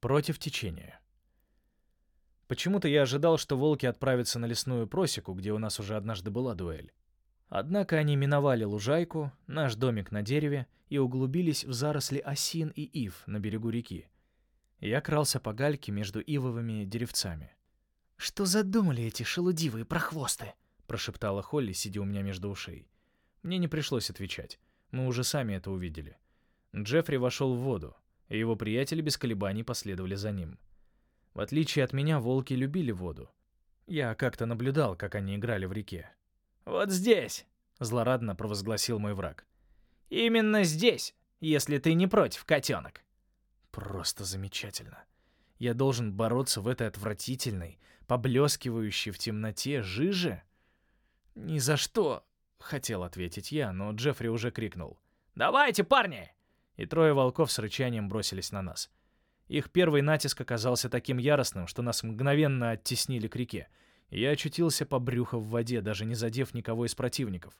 Против течения. Почему-то я ожидал, что волки отправятся на лесную просеку, где у нас уже однажды была дуэль. Однако они миновали лужайку, наш домик на дереве и углубились в заросли осин и ив на берегу реки. Я крался по гальке между ивовыми деревцами. «Что задумали эти шелудивые прохвосты?» — прошептала Холли, сидя у меня между ушей. Мне не пришлось отвечать. Мы уже сами это увидели. Джеффри вошел в воду, и его приятели без колебаний последовали за ним. В отличие от меня, волки любили воду. Я как-то наблюдал, как они играли в реке. «Вот здесь!» — злорадно провозгласил мой враг. «Именно здесь, если ты не против, котенок!» Просто замечательно. Я должен бороться в этой отвратительной, поблескивающей в темноте жиже? Ни за что, хотел ответить я, но Джеффри уже крикнул. «Давайте, парни!» И трое волков с рычанием бросились на нас. Их первый натиск оказался таким яростным, что нас мгновенно оттеснили к реке. я очутился по брюхо в воде, даже не задев никого из противников.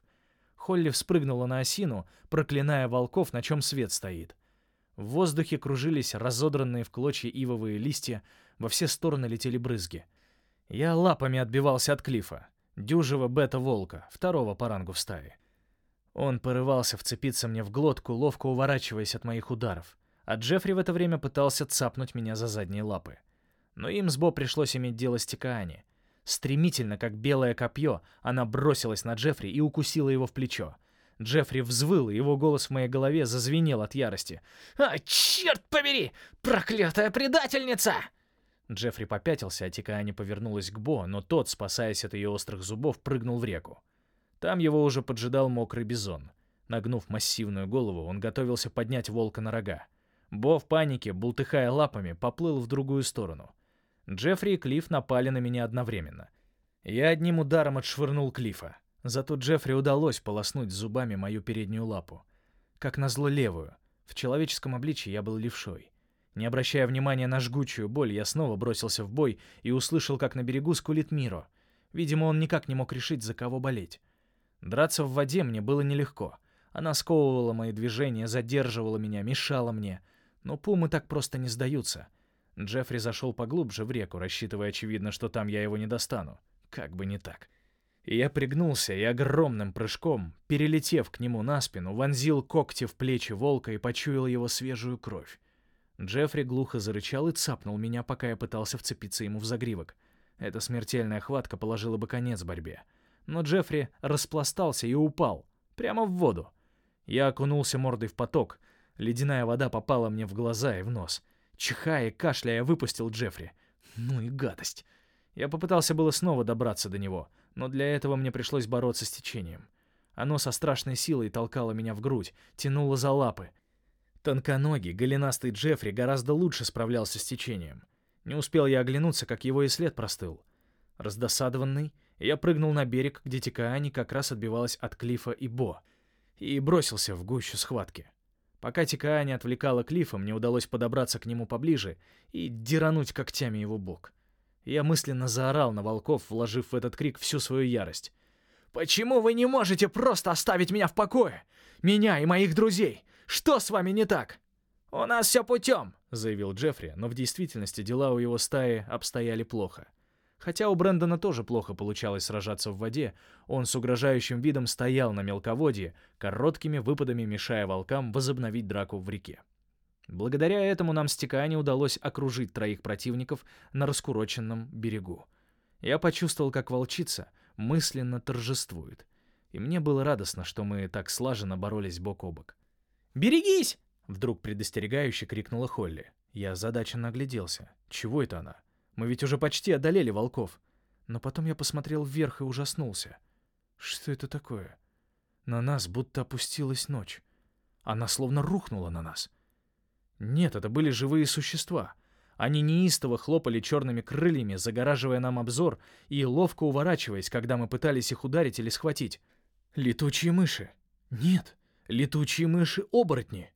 Холли вспрыгнула на осину, проклиная волков, на чем свет стоит. В воздухе кружились разодранные в клочья ивовые листья, во все стороны летели брызги. Я лапами отбивался от клифа, дюжего бета-волка, второго по рангу в стае. Он порывался вцепиться мне в глотку, ловко уворачиваясь от моих ударов а Джеффри в это время пытался цапнуть меня за задние лапы. Но им с Бо пришлось иметь дело с Тикаани. Стремительно, как белое копье, она бросилась на Джеффри и укусила его в плечо. Джеффри взвыл, и его голос в моей голове зазвенел от ярости. «А, черт побери! Проклятая предательница!» Джеффри попятился, а Тикаани повернулась к Бо, но тот, спасаясь от ее острых зубов, прыгнул в реку. Там его уже поджидал мокрый бизон. Нагнув массивную голову, он готовился поднять волка на рога. Бо в панике, бултыхая лапами, поплыл в другую сторону. Джеффри и Клифф напали на меня одновременно. Я одним ударом отшвырнул Клиффа. Зато Джеффри удалось полоснуть зубами мою переднюю лапу. Как назло левую. В человеческом обличье я был левшой. Не обращая внимания на жгучую боль, я снова бросился в бой и услышал, как на берегу скулит Миро. Видимо, он никак не мог решить, за кого болеть. Драться в воде мне было нелегко. Она сковывала мои движения, задерживала меня, мешала мне — но пумы так просто не сдаются. Джеффри зашел поглубже в реку, рассчитывая, очевидно, что там я его не достану. Как бы не так. И я пригнулся и огромным прыжком, перелетев к нему на спину, вонзил когти в плечи волка и почуял его свежую кровь. Джеффри глухо зарычал и цапнул меня, пока я пытался вцепиться ему в загривок. Эта смертельная хватка положила бы конец борьбе. Но Джеффри распластался и упал. Прямо в воду. Я окунулся мордой в поток, Ледяная вода попала мне в глаза и в нос. Чихая и кашляя, выпустил Джеффри. Ну и гадость. Я попытался было снова добраться до него, но для этого мне пришлось бороться с течением. Оно со страшной силой толкало меня в грудь, тянуло за лапы. Тонконогий, голенастый Джеффри гораздо лучше справлялся с течением. Не успел я оглянуться, как его и след простыл. Раздосадованный, я прыгнул на берег, где Тикаани как раз отбивалась от Клифа и Бо, и бросился в гущу схватки. Пока Тикаа не отвлекала Клифа, мне удалось подобраться к нему поближе и дерануть когтями его бок. Я мысленно заорал на волков, вложив в этот крик всю свою ярость. «Почему вы не можете просто оставить меня в покое? Меня и моих друзей! Что с вами не так?» «У нас все путем», — заявил Джеффри, но в действительности дела у его стаи обстояли плохо. Хотя у Брэндона тоже плохо получалось сражаться в воде, он с угрожающим видом стоял на мелководье, короткими выпадами мешая волкам возобновить драку в реке. Благодаря этому нам с Тикаани удалось окружить троих противников на раскуроченном берегу. Я почувствовал, как волчица мысленно торжествует. И мне было радостно, что мы так слаженно боролись бок о бок. «Берегись!» — вдруг предостерегающе крикнула Холли. Я озадаченно огляделся. Чего это она? Мы ведь уже почти одолели волков. Но потом я посмотрел вверх и ужаснулся. Что это такое? На нас будто опустилась ночь. Она словно рухнула на нас. Нет, это были живые существа. Они неистово хлопали черными крыльями, загораживая нам обзор и ловко уворачиваясь, когда мы пытались их ударить или схватить. Летучие мыши. Нет, летучие мыши-оборотни.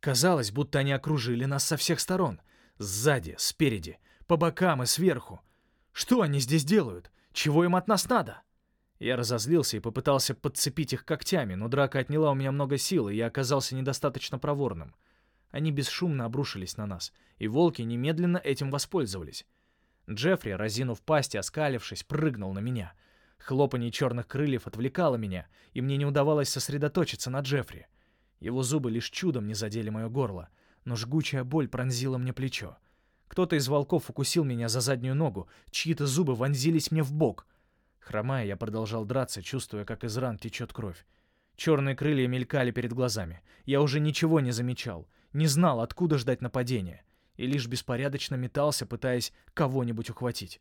Казалось, будто они окружили нас со всех сторон. Сзади, спереди, по бокам и сверху. Что они здесь делают? Чего им от нас надо? Я разозлился и попытался подцепить их когтями, но драка отняла у меня много сил, и я оказался недостаточно проворным. Они бесшумно обрушились на нас, и волки немедленно этим воспользовались. Джеффри, разинув пасть и оскалившись, прыгнул на меня. Хлопанье черных крыльев отвлекало меня, и мне не удавалось сосредоточиться на Джеффри. Его зубы лишь чудом не задели мое горло, но жгучая боль пронзила мне плечо. Кто-то из волков укусил меня за заднюю ногу, чьи-то зубы вонзились мне в бок. Хромая, я продолжал драться, чувствуя, как из ран течет кровь. Черные крылья мелькали перед глазами. Я уже ничего не замечал, не знал, откуда ждать нападения, и лишь беспорядочно метался, пытаясь кого-нибудь ухватить.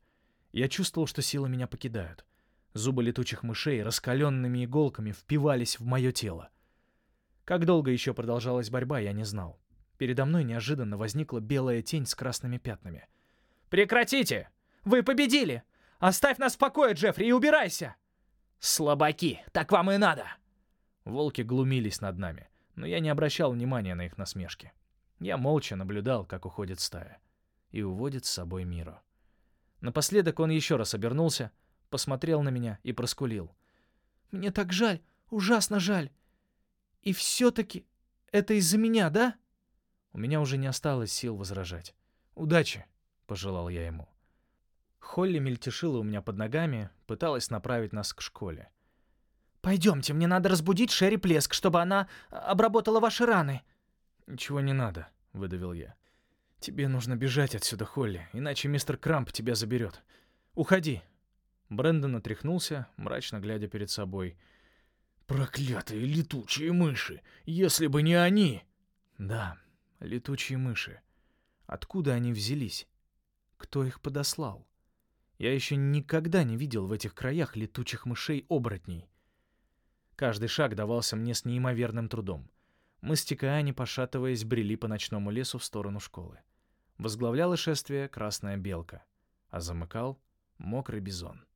Я чувствовал, что силы меня покидают. Зубы летучих мышей раскаленными иголками впивались в мое тело. Как долго еще продолжалась борьба, я не знал. Передо мной неожиданно возникла белая тень с красными пятнами. «Прекратите! Вы победили! Оставь нас в покое, Джеффри, и убирайся!» «Слабаки! Так вам и надо!» Волки глумились над нами, но я не обращал внимания на их насмешки. Я молча наблюдал, как уходит стая. И уводит с собой Миру. Напоследок он еще раз обернулся, посмотрел на меня и проскулил. «Мне так жаль, ужасно жаль. И все-таки это из-за меня, да?» У меня уже не осталось сил возражать. «Удачи!» — пожелал я ему. Холли мельтешила у меня под ногами, пыталась направить нас к школе. «Пойдемте, мне надо разбудить Шерри Плеск, чтобы она обработала ваши раны». «Ничего не надо», — выдавил я. «Тебе нужно бежать отсюда, Холли, иначе мистер Крамп тебя заберет. Уходи». Брэндон отряхнулся, мрачно глядя перед собой. «Проклятые летучие мыши! Если бы не они!» «Да, Летучие мыши. Откуда они взялись? Кто их подослал? Я еще никогда не видел в этих краях летучих мышей-оборотней. Каждый шаг давался мне с неимоверным трудом. Мы с Тикаани, пошатываясь, брели по ночному лесу в сторону школы. Возглавляла шествие красная белка, а замыкал мокрый бизон.